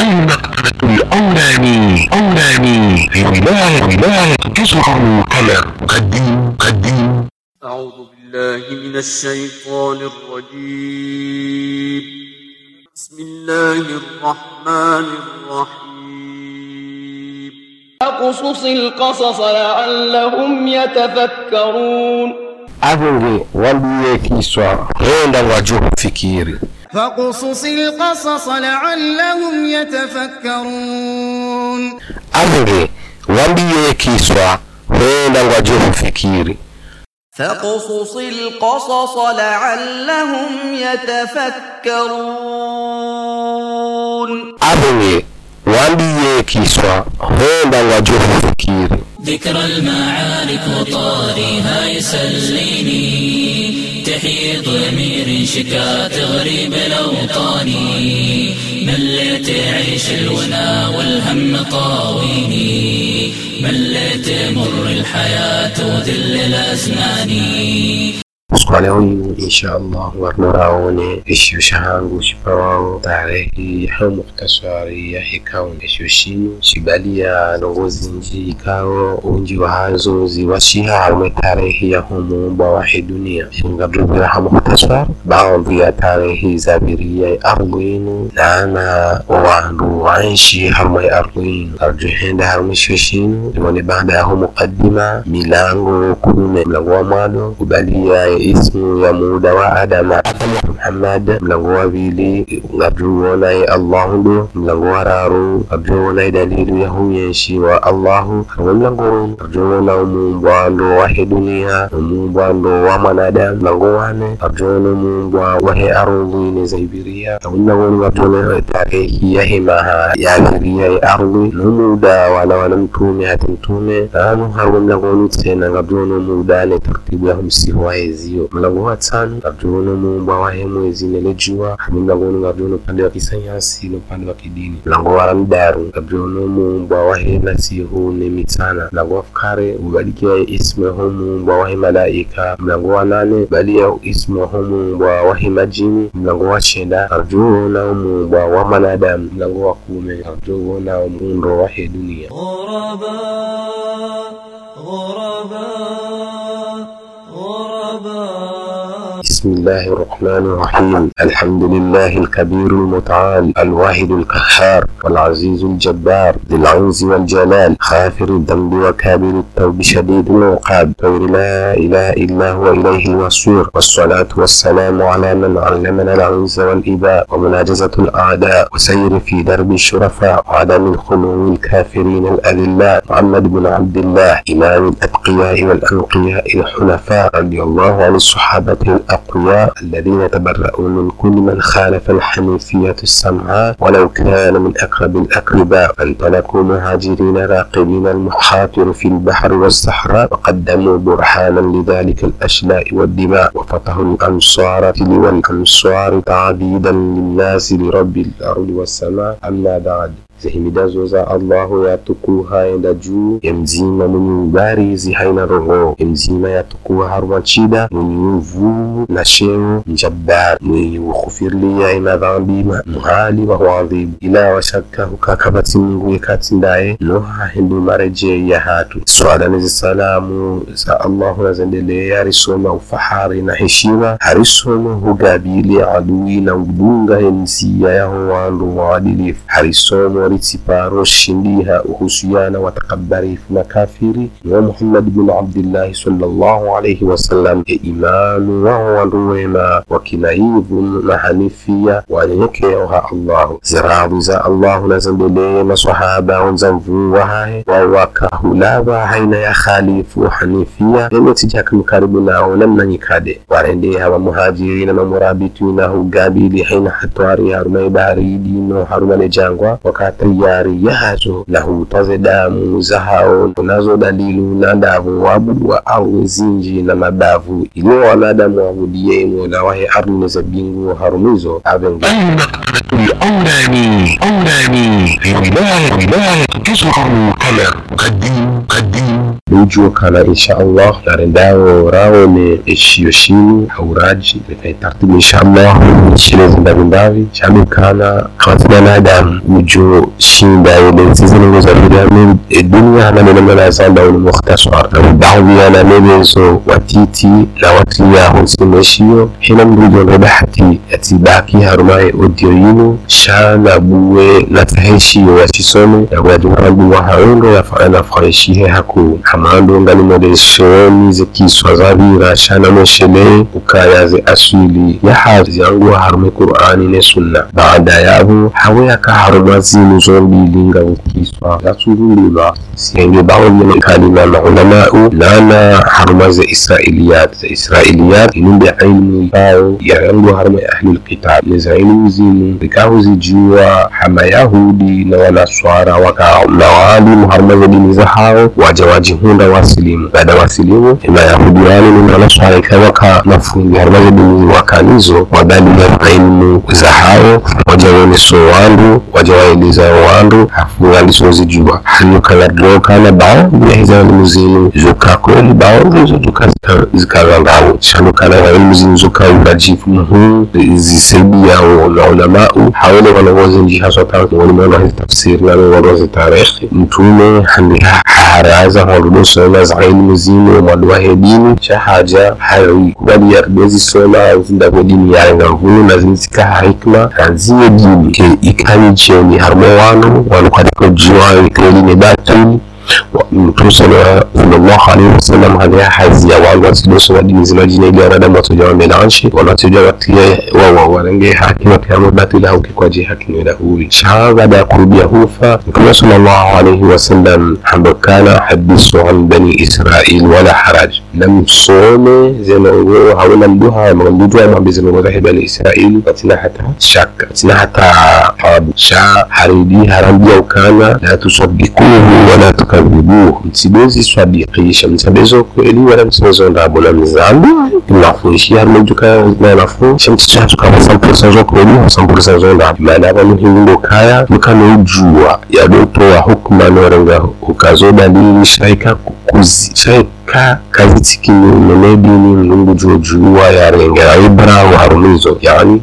المقبرة الأولاني أولاني لله الله تشعر كما قديم قديم. أعوذ بالله من الشيطان الرجيم. بسم الله الرحمن الرحيم. أقصص القصص لعلهم يتفكرون. أبوه والبيكي سوا غير وجوه فكيري فقصص القصص لعلهم يتفكرون. أمري wambiye هنا وجه فكيري فقصص القصص لعلهم يتفكرون. أبوي wambiye هنا وجه فكيري ذكر المعارك وطارها يسليني ضمير شكا تغريب الأوطان مليت عيش الونا والهم طاويني مليت مر الحياة وذل الأزمان Kwa leo hii insha Allah warnoraone ishusha hangu shipawao tarehi ha muhtasari ya hikao isho shinu shibalia nongozi nji ikao unji wa hazo ziwashiha harume tarehi ya humuumba wahi dunia. Ngabdubira ha muhtasar baadhi ya tarehi za biria ya ardhini naana wandu wanshi harume inu arjuhenda harume shinu limone baada ya hu muqaddima milango kune mlango wa mwado kubalia ismu ya muda wa adama adamu muhammad mlango wa pili ngabjuwonaye allahu ndo mlango wa raru ngabjuwonaye dalilu ya huyenshi wa allahu harwe mlango wenu ngabjuwona umumbwa ndo wahe dunia umumbwa ndo wa mwanadamu mlango wane ngabjuwona umumbwa wahe ardhini zaibiria harwe mlango wenu ngabjuwona tarehi ya himaha ya biria ya ardhi numuda wala wana mtume hati mtume nanu harwe mlango wenu tena ngabjuwona umuda ne tartibu ya humsihu waezio mlango wa tano ngabjuwona umumbwa wahe mwezi nene jua harwe mlango wenu ngabjuwona upande wa kisayansi na upande wa kidini mlango wa ramdaru ngabjuwona umumbwa wahe nasihu ne mitana mlango wa fukare ubalikia ismu ho umumbwa wahe malaika mlango wa nane balia ismu ho umumbwa wahe majini mlango wa chenda ngabjuwona umumbwa wa mwanadamu mlango wa kume ngabjuwona umundo wahe dunia غرباء غرباء الغرباء بسم الله الرحمن الرحيم. الحمد لله الكبير المتعال الواحد القهار والعزيز الجبار ذي العز والجلال غافر الذنب وكابر التوب شديد العقاب. غير لا إله إلا هو إليه المصير. والصلاة والسلام على من علمنا العز والإباء ومناجزة الأعداء وسير في درب الشرفاء وعدم الخلو الكافرين الأذلاء. محمد بن عبد الله إمام الأتقياء والأنقياء الحنفاء رضي الله عن الصحابة الأقوياء الذين تبرؤوا من كل من خالف الحنيفية السمعاء ولو كان من أقرب الأقرباء فانطلقوا مهاجرين راقبين المحاطر في البحر والصحراء وقدموا برهانا لذلك الأشلاء والدماء وفتحوا الأنصار تلو الأنصار تعبيدا للناس لرب الأرض والسماء أما بعد zihimidazo za allahu yatukuha enda juu emzima mzima mwenye ubarizi haina roho ya mzima yatukuha haruma chida mwenye uvu na sheo njabbar mwenye ukhufirlia imadhambi muhali wa huadhibu ila washaka hukakabati mungu yekati ndaye noha hindu mareje ya hatu. Swala nezi salamu za allahu nazendelea harisoma ufahari na heshima harisoma hugabili adui na udunga emzia yaho wandu waadilifu harisomo ritsiparo shindiha uhusiana wa takabarifu na kafiri wa muhammad bin abdillahi sallallahu alayhi wasallam e imamu wao wanduwema wakinaivu na hanifia wanyenyekeao ha allahu ziradhi za allahu nazendelee masahaba wenzamvuwa hahe wawakahulava haina ya khalifu hanifia nemetijakam karibu nao namnanyikade warende na muhajirina mamurabituna hugabili haina hatwari haruma baridi no harumane jangwa wakatayari tayariyazo lahutaze damu za hao nazo dalilu na davu wabua au zinji na madavu ilio wanadamu waabudiye mola wahe arne za bingu harumizo avenge aurani aurani mji Kana inshaallah narendao na rao ne eshiyo shini hauraji nekaitartibu insha Allah chilezi ndabindavi chami kana khatina nadamu ujo sinda ile sizini ngoza bidami dunia na nena mana zanda mukhtasar na dawia na nebezo watiti na watlia husimeshiyo hina mrujo rabahati atibaki harumai odioyinu shana buwe na taheshiyo yachisome na kwa jumala buwa haungo ya faana faishihe haku hamando ngani zikiswa zavira shana noshele ukayaze aswili yahazi yangu harume qur'ani ne sunna. Baada yabo hawe yakaharuma zinu zombili vukiswa zatsurululwa senge baadhi ya kalima na ulamau nana haruma ze israiliyat. Ze israiliyat inumbe ilmu bao ya yangu haruma ya ahli lkitab neza ilmu zinu zikahu zijiwa hama na wanaswara waka na haruma ze dini za hao waja wajihunda wasilimu. Baada wasilimu na yahudi wale ni wanaswara ikawa ka mafundi haruma za dini wakanizo wadali ya ilmu za hao waja waoneso wandu waja waeleza wandu hafu walisozijua hanukala kana baadhi ya hizo elimu zinu baadhi hizo zuka zikagangao shanukana na elimu zinu zuka urajifu muhimu zisaidia na ulamau hawele wanawozi nji haswa tangu mwana hizi tafsiri na wanawozi tarehe. Mtume haraza hondudo soma za muzimu zinu mwadwa hedini shahaja hayoi kubali ya ribezi soma kwa dini ya ngavunu na zinitika hikma na dini. Ke ikani jeni harmo wanu wanukadiko jiwa ikreli ne batili mtume sallallahu alaihi wasallam hadiya hazi ya wangu wasidoso wa dini zinajina ili wanadamu watoja wamelanshi wanatoja watie wawa warenge haki wakiamo batili au kikwaji haki nwela huwi shaha baada ya kurudia hufa mtume sallallahu alaihi wasallam hambokana hadisu an bani israil wala haraj namsome zenongo hawena mduha mgamdudwa mwambi zenongo zahe bani israil watina hata shaka watina hata qabu sha haridi harambia ukana la tusadikuhu wala tukadhibuhu msibozi swadikisha msabezo kweli wala msibozo ndabo na juka na nafu shamticha tukaba sampursa zo sampulisa wa sampursa zo ndabo maana hapa muhimu kaya mukano ujua ya doto wa hukuma norenga ukazo dalili shaika kuzi shaika kazi tikini menedini mlungu jojua ya rengera ibra wa harumizo yani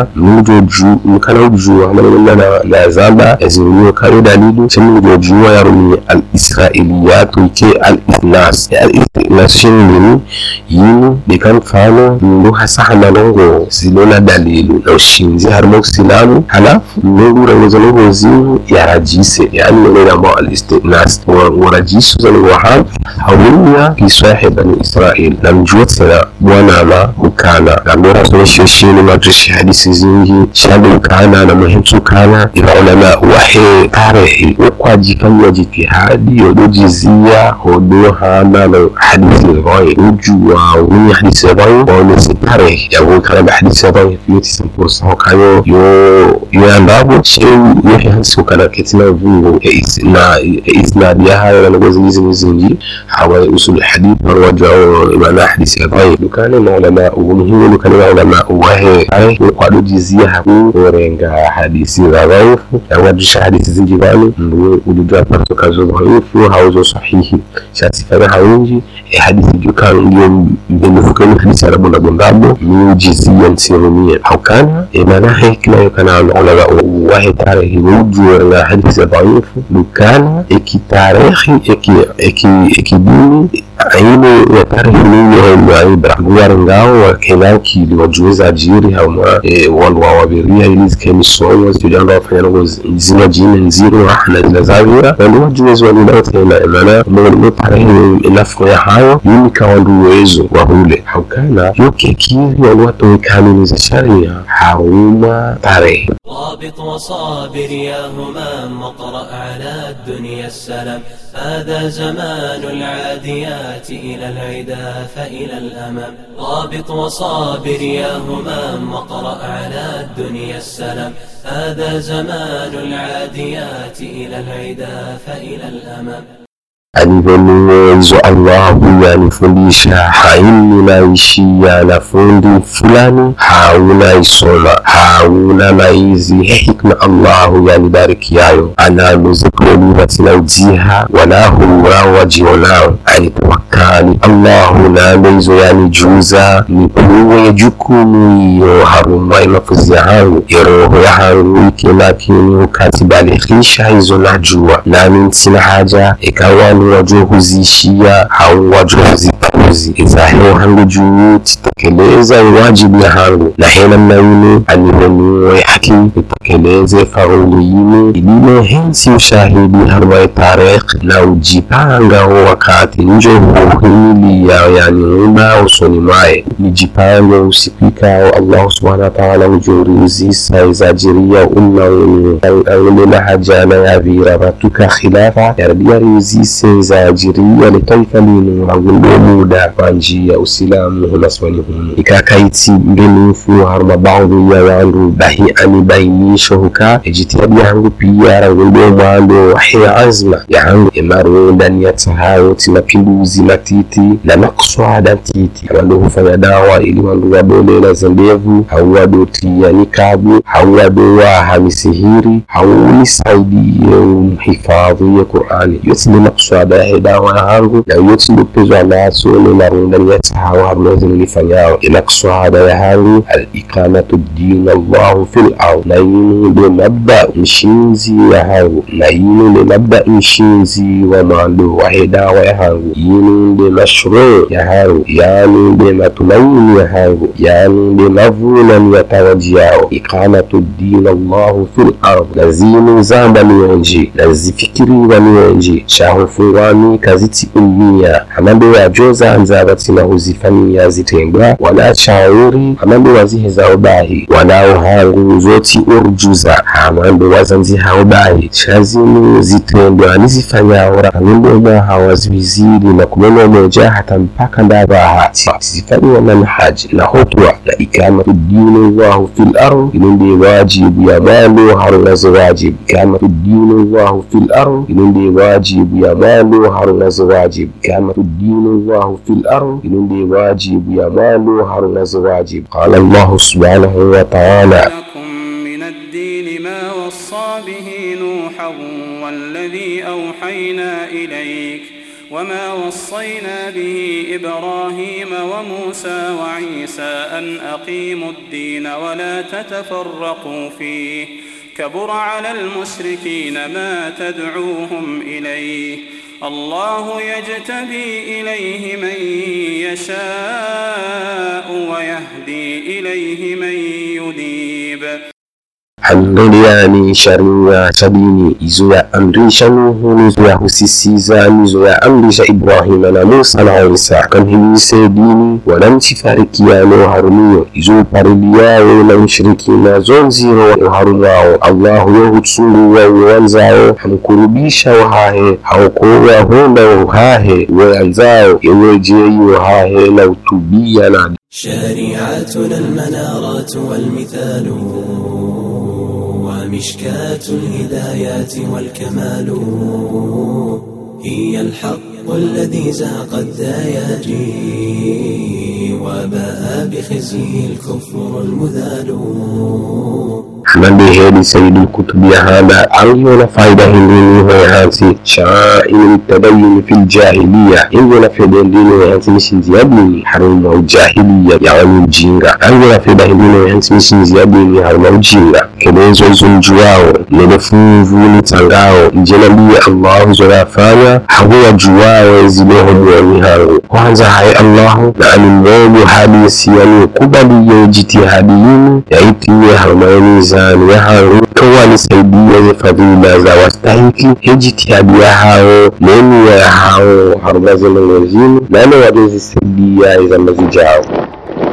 mukana ujua maneno na na zamba yaziruniwe kayo dalilu semu jojua yarumi al israiliyatu ke al ithnas al ithnas yinu bikan mfano ndo hasa hamalongo zilona dalilu na ushinzi harimo usilamu halafu nungu rangezo nungu zivu yarajise yani nungu namba al istithnas warajisu zanu wahab hawunya kiswahe bani israil na mjua tena bwana ma ukana na mbora tunesho shini madrishi hadisi zingi shadi kana na muhimu kana ila ulama wahe tarehi ukwajikanywa jitihadi yodojizia hodo hana na hadisi ghai ujua ni hadisi rai waonesi tarehi yawo kana ba hadisi ghai fiyoti sampursa kayo yo yo andabo sheu yohe hadisi kana ketina vungo na isnadi ya hayo na ngozi zingi hawa usul hadith wa imana hadisi ghai dukane na ulama umuhimu dukane na ulama wahe tarehi kwadojizia haku orenga hadisi za dhaifu yawadisha hadisi zingi ulidwa pato kazo dhaifu hauzo sahihi. Shatifanya hawinji e hadisi juka ndio mbenufukani hadisi arabu na gondabo miujizia nsirumia haukana e mana hekina wahi tarehi ujue na hadithi za dhaifu dukana ikitarehi ikidini aini ya tarehe ninyi haimaiba guwar ngao wakenaki liwajuweza ajiri hauma e, walwawabiria ili zikemisoma wafanya wafanyana zina jine nziro hana zina zavira wandu wajuwezi walinawotena emana mwenye inafuko ya hayo yumika wandu wezo wahule haukana yokekiri waluwatowekani sharia hauma tarehi وصابر يا همام واقرأ على الدنيا السلام. هذا زمان العاديات إلى العدا فإلى الأمام. رابط وصابر يا همام واقرأ على الدنيا السلام. هذا زمان العاديات إلى العدا فإلى الأمام. Alivyoniwezo Allahu yanifundisha haini naishia na fundi fulani hauna isoma hauna maizi hikma Allahu yanibarikiayo analozikueliwa tinaujiha walahu wao wajionao anitawakkali Allahu namezo yanijuza nipuwe jukumu iyo harumwa mafuzi yangu iroho yahangu ikenakini ukatibalihisha hizo najua. Nami ntina haja ikawa ni wajua huziishia au wajua huzipuzi izahewa hangu juu titekeleza wajibu ya hangu. Na hena mnaine anihoniwe haki nitekeleze fauli yine idine hensi ushahidi harwaye tarehe na ujipanga wakati njo huhili ya yani muda usoni mwaye nijipange usipikao allahu subhanahu wa ta'ala ujuriuzisa saizajiria umma wenye. Aulena hajana yavira vatuka khilafa yarabia riuzise izajiria litaifa linu agundo muda kwa njia usilamu hunaswani humu ikakaiti mbenufu haruma baadhi ya wandu bahi ani bainisho huka. Ejitihadi yangu pia rangundo mwando wahe azma yangu. Emarunda niyatahayo timapinduzi matiti na makuswada titi. Wandu hufanya dawa ili wandu wadolela zendevu. Hauwadotia nikabu hauwadowaha misihiri haunisaidie umhifadhiye qurani. Yote ni makuswada yahe dawa yangu na yote ndopezwa naso niyatahayo harunazo nilifanyao inakuswada yahangu alikamatu dini allahu fi ard na yinu ndo mabda mshinzi yahangu na yinu ndo mabda mshinzi wa mando wahedawa ya yahangu yinu mashro ya yahangu yani ndo matumaini yahangu yani ndo mavuna niyatawaji yao ikamatu dini allahu fil ard na zinu zamba niyonji na zifikiriwa niyonji shahufungwani kaziti umia amambe wajoza nzaba tina zitendwa zitengwa wala shauri amambe wazihezao bahi wanao hangu zoti urjuza amambe wazanzi haobahi shazimu zitendwa nizifanyao amambe mwaha wazwizili na kumeno moja hata mpaka ndavaha zifanyiwa manhaji na hotwa na ikamatu dini llahu fil ard inundi wajibu ya malo harunazo wajibu. Ikamatu dini llahu fil ard inundi wajibu ya malo harunazo wajibu. Ikamatu dini allahu inende wajibu ya malo harunazo wajibu qala allahu subhanahu wa ta'ala لكم من الدين ما وصى به نوحا والذي أوحينا إليك وما وصينا به إبراهيم وموسى وعيسى أن أقيموا الدين ولا تتفرقوا فيه. كبر على المشركين ما تدعوهم إليه. الله يجتبي إليه من يشاء ويهدي إليه من ينيب handoliani sharia cha dini izo ya amrisha nuhu nizo ya husisiza nizo ya amrisha ibrahima na musa na isa kamhimise dini wanamchifarikiano harumiyo izo upariliyawo na mshirikina zonziro uharumwao allahu yohutsunguwa uwanzao hamkurubisha wahahe haukowa honda uhahe weanzao yewejeyi wahahe na utubia na شريعتنا المنارات والمثال ومشكاة الهدايات والكمال. هي الحق. الذي زهق الدياجي وباء بخزيه الكفر المذال hamande hedi sayyidul kutubi hada angiona faida hindini hoye hansi sha'ail tadayyun fil jahiliya ingona fede ndini hoye hansi mishinzi ya dini haruma ujahiliya yani ujinga angiona feda hindini hoye hansi mishinzi ya dini haruma ujinga kenezo zunjuwao nelefunvu nitsangao njenambiye allahu zoyafanya hakuwa juwao zileho mwoni hangu kwanza haye allahu na animwogo hadisi yani kubaliye jitihadi yinu yaitiwe haruma mizani ya hangu towanisaidia ze fadhila za wastahiki he jitihadi ya hao neniya ya hao haruma zenongo zinu nane wajezisaidia izamba zijao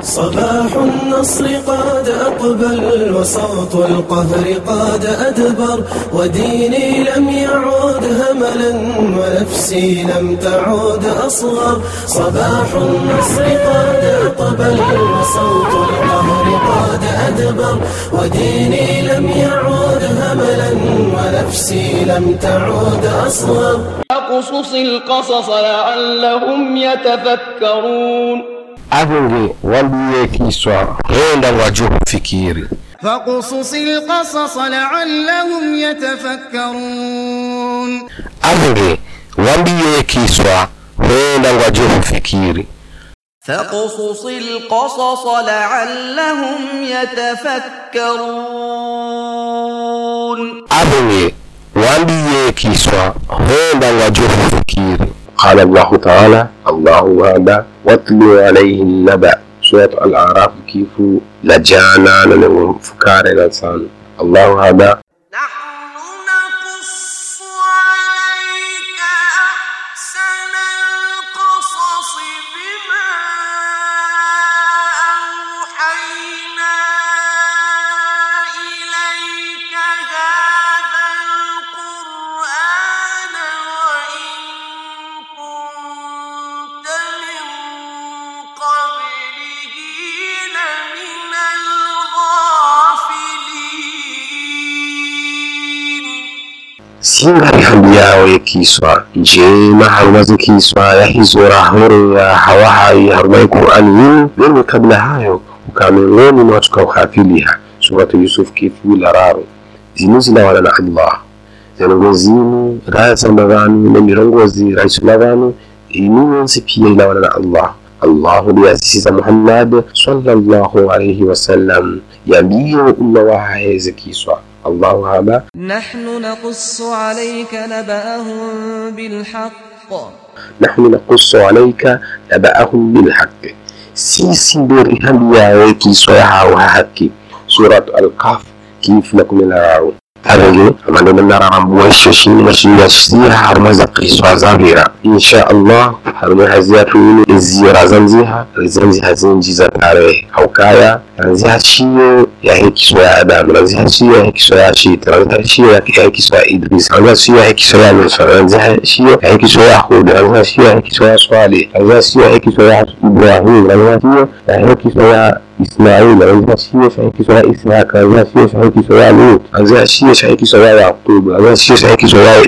صباح النصر قد أقبل وصوت القهر قد أدبر. وديني لم يعود هملا ونفسي لم تعود أصغر. صباح النصر قد أقبل وصوت القهر قد أدبر. وديني لم يعود هملا ونفسي لم تعود أصغر. فاقصص القصص لعلهم يتفكرون. afunge waliye kiswa renda waju فكيري فقصص القصص لعلهم يتفكرون. أبغي وانبي يكيسوا هنا وجه فكيري فقصص القصص لعلهم يتفكرون. أبغي وانبي يكيسوا هنا وجه فكيري قال الله تعالى الله هذا واتلو عليه النبأ. سورة الأعراف كيف لجانا لنفكار الإنسان. الله هذا singari hali yawe yakiswa njema harumaze kiswa yahizora hore ya hawahayi harumaye qur'ani yinu wewe kabla hayo ukamengoni na watu kauhafiliha suratu yusuf kifu lararo zinu zilawala na allah. Zenongozinu rayasamba vanu na mirongozi raisula vanu inu yonse pia ilawana na allah. Allahu liyasisiza muhammad sallallahu alaihi wasallam yambiye umma wahaheze kiswa الله أعلى نحن نقص عليك نبأهم بالحق. نحن نقص عليك نبأهم بالحق. سيسي دوري هم يا ويكي سورة القاف كيف لكم الهراون kif lakumilararo avenge amandena nararambuwa shoshini mashiya siha haruma za kiswa zavira insha allah haruma haziyatuyini izira zanziha zanziha zinji za tarehe haukaya ranziha shiyo yahe kiswa ya adamu ranziha shiyo yahe kiswa ya shita ranziha shiyo yahe kiswa ya idris ranziha shiyo yahe kiswa ya musa ranziha shiyo yahe kiswa ya hud ranziha shiyo yahe kiswa ya swalih ranziha shiyo yahe kiswa ya ibrahim ranziha shiyo yahe kiswa ya إسماعيل عايزها الشيش هيك سواء إسحاق عايزها الشيش هيك سواء لوط عايزها الشيش هيك سواء يعقوب عايزها الشيش هيك سواء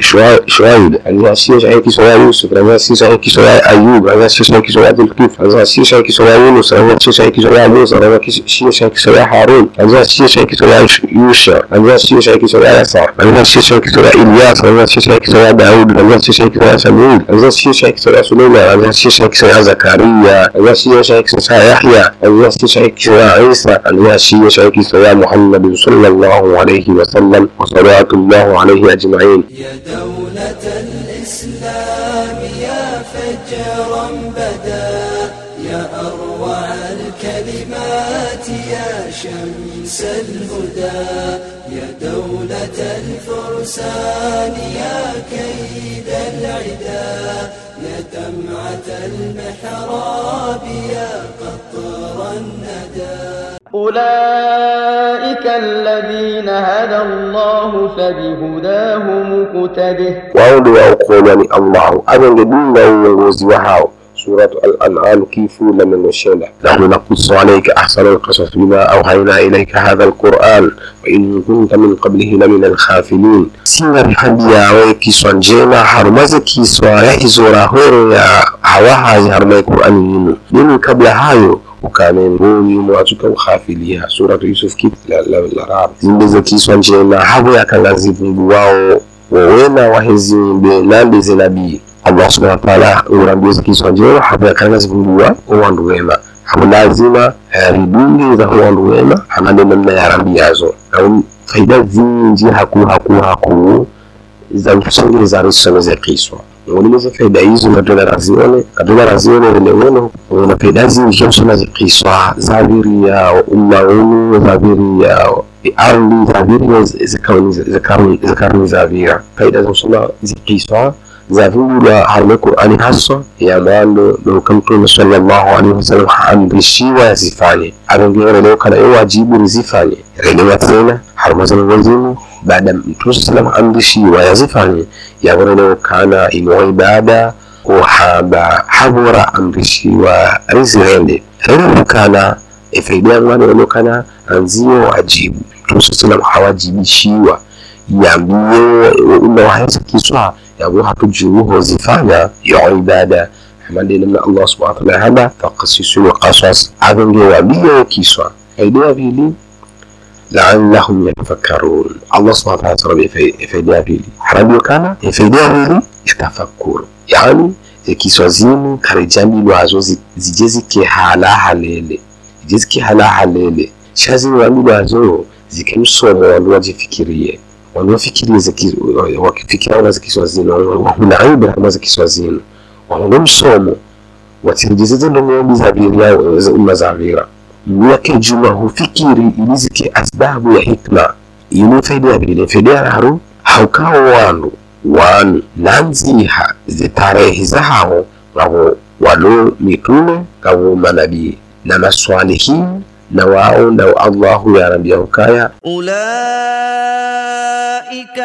إسرائيل عايزها الشيش هيك سواء يوسف عايزها الشيش هيك سواء أيوب عايزها الشيش هيك سواء ذو الكيف عايزها الشيش هيك سواء يونس عايزها الشيش هيك سواء موسى عايزها الشيش هيك سواء هارون عايزها الشيش هيك سواء يوشع عايزها الشيش هيك سواء يسع عايزها الشيش هيك سواء إلياس عايزها الشيش هيك سواء داوود عايزها الشيش هيك سواء سمود عايزها الشيش هيك سواء سليمان عايزها الشيش هيك سواء زكريا عايزها الشيش هيك سواء يحيى عايزها الشيش هيك سواء عيسى شيء شهيك سواء محمد صلى الله عليه وسلم وصلوات الله عليه أجمعين. يا دولة الإسلام يا فجرا بدا يا أروع الكلمات يا شمس الهدى يا دولة الفرسان يا كيد العدا. يا دمعة المحراب يا قطر الندى. أولئك الذين هدى الله فبهداه مقتده. وأولياء يعني الله. أنا الذين يوزيها سورة الأنعام كيف لمن الشيلة نحن نقص عليك أحسن القصص بما أوحينا إليك هذا القرآن. In kunta min qablihi lamina alghafilin singa hadi yawe kiswa njema harumaze kiswa yahizora horo ya hawahazi harumai qur'ani yinu nini. Kabla hayo? Ukane ngoni mwatuka ukhafilia suratu yusuf kit la, la, la rab zimbe zekiswa njena havo yakangazi vungu wao wowena wahezimbe nambe nabii. Allah subhanahu wa ta'ala zekiswa njena havo yakangazi vungu wao owandu wema havo lazima ridunge za wandu wema hamande namna ya rambi yazo. Na faida zinji haku haku haku za mtusengere za risome za kiswa ngonimezo faida hizo katona razione katona razione wene wene wene faida zinji jonsona za kiswa zaviri ya umaunu zaviri ya arli zaviri ya zikauni zavira faida za usoma zikiswa zavulwa harme qur'ani haswa ya mando doka mtume sallallahu alaihi wasallam haamrishiwa yazifanye arongere doka na yo wajibu nizifanye Rejea tena harumazana wazimu baada mtume sallam amrishiwa yazifanye yabona leo kana ino ibada uhaba habura amrishiwa rizirende rero kana efaidia mwana leo kana anzio wajibu. Mtume sallam hawajibishiwa yambie unawaheza kiswa yabo hatujuhu zifanya yo ibada. Hamande namna Allah subhanahu wa ta'ala hada faqasisu wa qasas adonge wambie kiswa idea vili la'allahum yatafakkarun. Allah subhanahu wa ta'ala ifaidia vili harabi kana? Ifaidia vili yatafakkur. Yani kiswa zinu karejambi lwazo zijezike hala halele. Zijezike hala halele. Shazini wambi lwazo zikimsomo wandu wajifikirie wakifikiria za kiswazini wahuna kama za kiswazini wahuna msomo watirigeze ndongobi za mazavira mwake juma hufikiri ilizike asbabu ya hikma. Ini faida bile faida haru haukao wandu wanu nanziha zitarehi za hao wao walo mitume ngabo manabii. Na maswalihin na wao na allahu yarabiyahukaya ulaa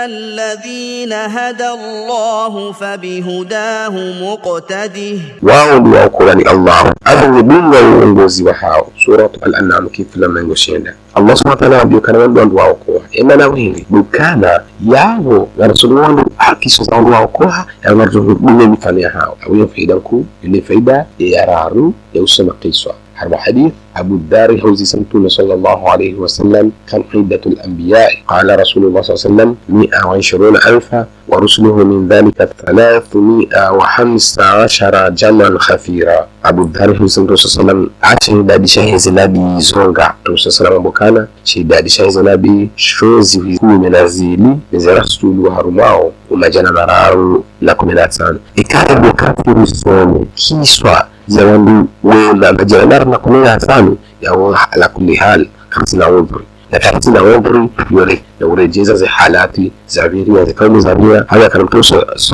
الذين هدى الله فبهداه مقتده wao ndio waokola ni Allah adhibunga uongozi wa hao surat al-an'am kifula mengo shenda Allah subhanahu wa ta'ala abio kana wandu ndio waokoa ema na wili dukana yao na rasulu wandu akiso za wandu waokoa ya ngarjo bunye mifano ya hao awiyo faida kuu ni faida ya raru ya usema qiswa هذا حديث أبو الدار حوزي سمتون صلى الله عليه وسلم كان عدة الأنبياء قال رسول الله صلى الله عليه وسلم 120 ألفا ورسله من ذلك 315 جمعا خفيرا أبو الدار حوزي سمتون صلى الله عليه وسلم عشان داد شهي زنابي زونغا تو صلى الله عليه وسلم بكانا شهي داد شهي زنابي شوزي في كل منازيلي الزيلي رسول خستولو هرماو ومجانا مرارو لكم الأتسان إكاربو كافير سومي كيسوا za wandu wena majana mara na kumi na tano yawo ala kulli hal karsina udhuri. Na karsina udhuri yore na urejeza za halati za abiria za kaumu za abiria haya kana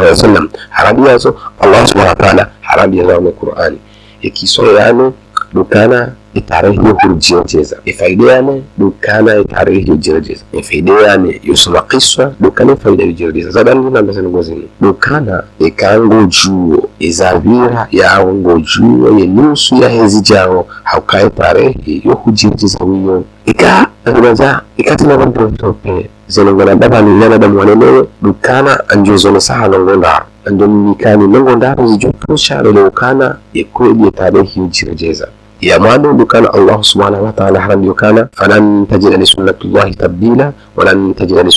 alaihi wasallam harabi yazo Allah subhanahu wa ta'ala harabia za Qur'ani. Ikiswa yani dukana kujiongeza ifaidiane dukana itarehe hiyo jirejeza ifaidiane yusoma kiswa dukana faida yujirejeza zabani na mbese ngozini dukana ikango juo. Izavira yawo ngo juo ye nusu ya hezi jao. Haukae tarehe yo kujirejeza wiyo ika ngaza ikati na bantu tope baba ni nana damu wanenewe dukana anjozone saha nongondaro andomikani nongondaro zijotosha lelo ukana ya tarehe yujirejeza ya mwana dukana Allah subhanahu wa ta'ala haram dukana falan tajida li sunnatullahi tabdila walan tajida li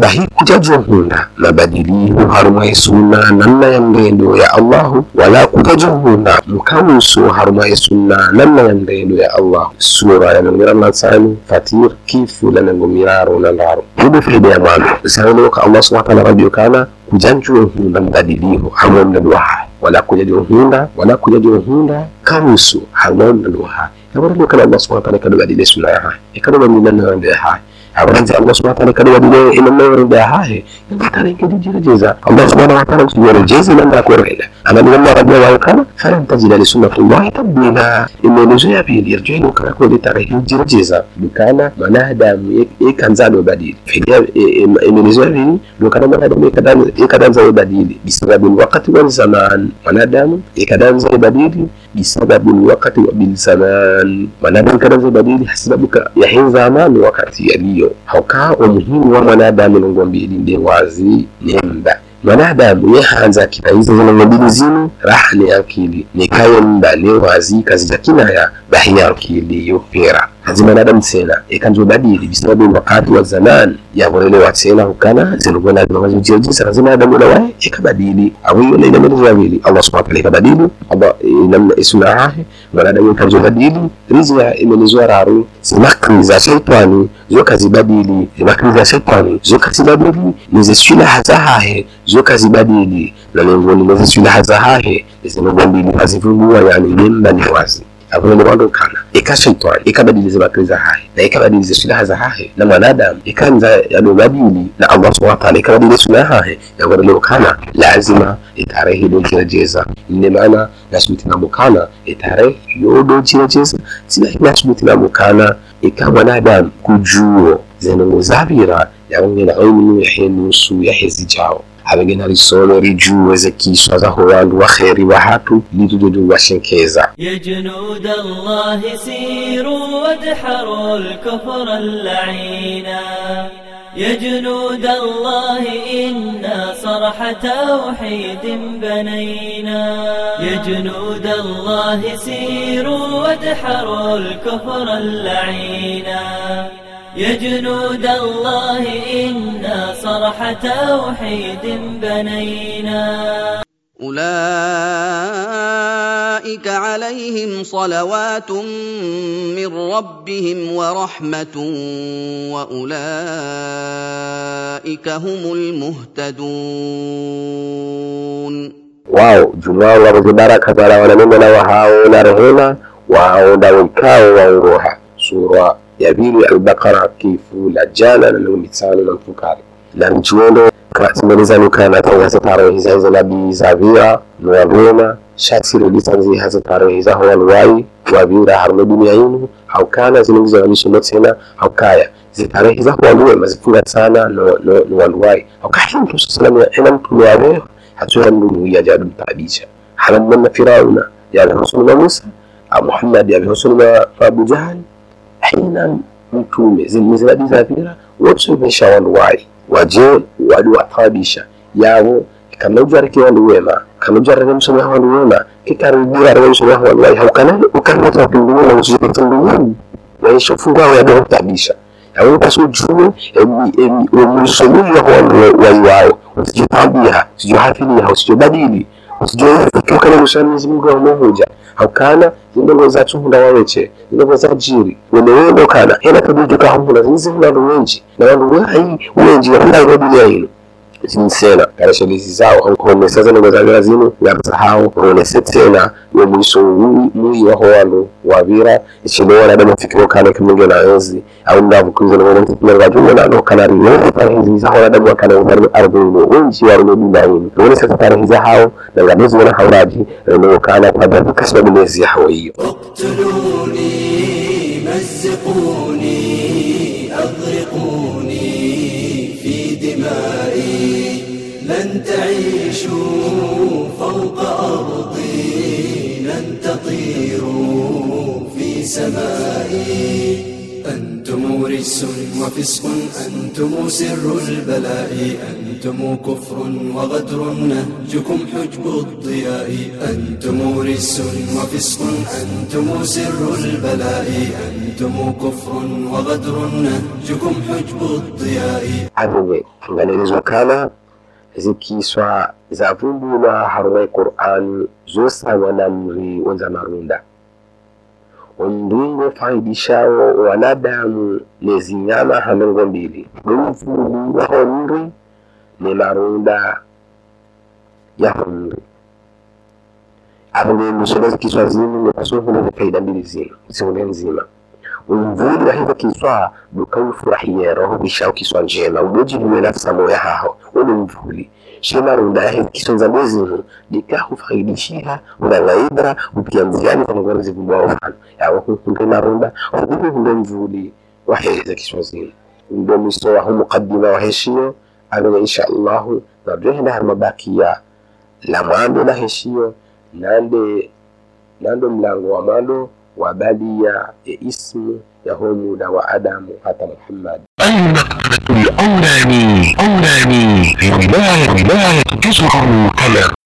sunnatullahi jumhunda bahi kujajwa hunda mabadiliho harumai sunna namna ya mrendo ya Allahu. Wala kujajwa hunda mkawuso harumai sunna namna ya mrendo ya Allahu. Sura ya nangira nasani fatir kifu la nangomiraro na ndaro hibu faida ya mwana sasa ka Allah subhanahu wa ta'ala rabbi kana kujanjwa hunda mbadiliho harumai mrendo hai wala kujaji uhunda wala duha ya lo kana Allah subhanahu wa ta'ala kadu badile sunna ya hai abaranzi Allah subhanahu wa ta'ala kadu badile ina na ndio hai. Ngatare ngidi jirejeza Allah subhanahu wa ta'ala usijirejeze na ndio kwenda ana ni Allah rabbi wa kana falan tajida li sunnati tabdila. Imeelezo ya pili. Yarjini kana kwa tarehe jirejeza dukana manadamu ikanzado badili fidia imeelezo ya pili dukana manadamu ikadanza ibadili bisababu wakati wa zaman manadamu ikadanza ibadili bisababu wakati wa bil zaman manadamu ikadanza ibadili sababu ya zamani wakati yaliyo haukaa umuhimu wa mwanadamu nongo mbili ndiye wazi nemba mwanadamu yehanza akina hizo zino mbili zinu raha ni akili. Nikaye mda ni wazi kazi za kinaya bahiya akili yopera hazi mwanadamu tena ikanzo badili bisababu wakati wa zamani yavolelewa tena hukana zinugona zinawazijejisa kazi mwanadamu na wae ikabadili. Awiyo na inamelezo wawili Allah subhanahu wa ta'ala ikabadili Allah inamna isuna hahe mwanadamu ikanzo badili. Rizia imelezwa raru zimakri za shaitani zokazibadili zimakri za shaitani zokazibadili niziswilaha za hahe zokazibadili na miongoni mwa silaha za hahe zinogambili kazivumbua yani mimba ni wazi avunene kwandokana ikashaitani ikabadili zimakri za hahe na ikabadili silaha za hahe na mwanadamu ikanza yadobadili na Allah subhanahu wa ta'ala ikabadili swilaha hahe yagodolokana lazima itarehe idojirajeza ine maana nasumitinamukana itarehe yodojirajeza sila mukana ika mwanadamu kujuo zenongo zabira ya yahe nusu hezi zijao abagenera isoro rijuweze kisoza aho bantu bakheri bahatu nitudede ubashenkeza ya junud allah siru wadharu al-kufr al-la'ina يا جنود الله إنا صرح توحيد بنينا يا جنود الله سيروا وادحروا الكفر اللعينا يا جنود الله إنا صرح توحيد بنينا أولئك عليهم صلوات من ربهم ورحمة وأولئك هم المهتدون wao jumao waroze baraka zala wanamemela wahao na rehema wao ndawikao waongoha sura ya pili albakara kifu la jana na leo mitano na mfukari. Na mchuendo zimelezanukana tangaza tarehe za hizo nabii za vira nuwavema shaksiro lisanzi haza tarehe za howalwai wavira harme dunia inu haukana zinungiza walishono tena haukaya. Zitarehe za howalwe mazifunga sana nuwalwai haukaya mtu ya ena mtu nuwaveho hatuya mndu yajadu mtabisha. Halammanna firauna yavihosunuma musa muhammad yavihosunuma abu jahali hina mtume. Zinabii za vira wote wamesha walwai waje waliwatabisha yabo kanaujwarike wandu wema kanaujwarike msomeha wandu wema kikaribirare msomeha wandu wali haukana ukanata pindumuna usijipatundumuni waisha fungwao kutabisha yawe pasujue omusomuli waho wandu waiwao usijitabia usijohafiliha usijobadili usijokana musana Mwenyezi Mungu wamohuja haukana zindongo za tuhunda waweche zindongo za jiri wene wendo kana hena kadujo kahumuna zinzi wandu wenji na wandu wai wenji wapila kwa dunia hino zinsena karashalisi zao honesa zinongo za vira zinu ngarza hao honese tena yo mwiso mui waho wandu wavira ichino wanadamu fikiro kana kimunge na enzi au ndavu kuiza na mwana mtukume nga jumla na no kana riwe para hizi za wanadamu wakana ubarme ardhini wenji warume dunia hino honesa تعيشوا فوق أرضي لن تطيروا في سمائي أنتم رجس وفسق أنتم سر البلاء أنتم كفر وغدر نهجكم حجب الضياء. أنتم رجس وفسق أنتم سر البلاء أنتم كفر وغدر نهجكم حجب الضياء. Abuwe nganelezwa kana zikiswa za vumbula harumai qur'an zosanywa na mri wenza marunda. Ondingo faidishawo wanadamu ne zinyama hanongo mbili. Domvulu waho mri ne marunda yaho mri musole zikiswa zinu nepasovune ne faida mbili zinu zihule nzima. Umvuli wahiva kiswa dukaufurahie roho bishao kiswa njema. Udojihiwe nafsa moya haho. Ule yahe kiswa nzambezinu dikahufaidishiha unangaibra upia mziani kwa ngoro zivumbwa ufano. Yawo kunde marunda hukuku hunde mvuli wa heri za zinu ndo miso wahu mukaddima waheshio avene insha allahu narjohenda har mabakia la mwando na heshio nande nando mlango wa mwando wa badia ya ismu ya huo muda wa adamu hata muhammad المكتبة أولاني أولاني في ولاية ولاية جزر القمر